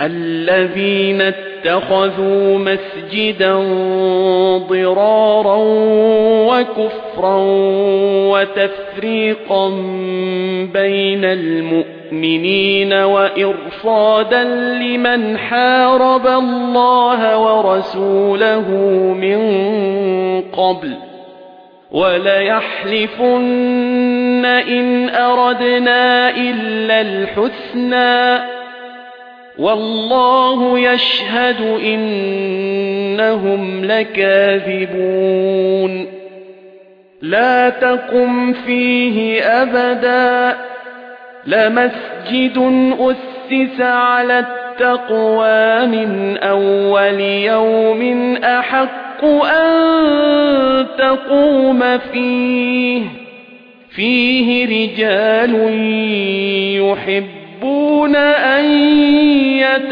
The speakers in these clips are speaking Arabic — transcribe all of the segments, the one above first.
الذين اتخذوا مسجدا ضرارا وكفرا وتفريقا بين المؤمنين وإرصادا لمن حارب الله ورسوله من قبل وليحلفن إن أردنا إلا الحسنى والله يشهد إنهم لكاذبون. لا تقم فيه أبدا. لمسجد أسس على التقوى من أول يوم أحق أن تقوم فيه. فيه رجال يحبون أن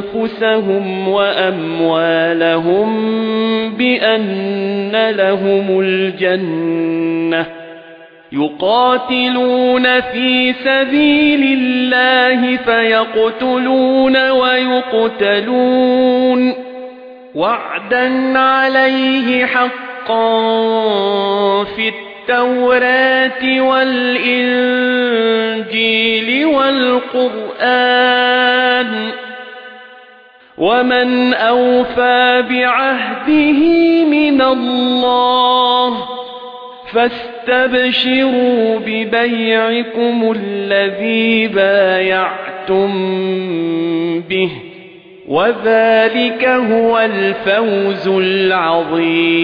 أنفسهم وأموالهم بأن لهم الجنة يقاتلون في سبيل الله فيقتلون ويقتلون وعدا عليه حقا في التوراة والإنجيل والقرآن ومن أوفى بعهده من الله فاستبشروا ببيعكم الذي بايعتم به وذلك هو الفوز العظيم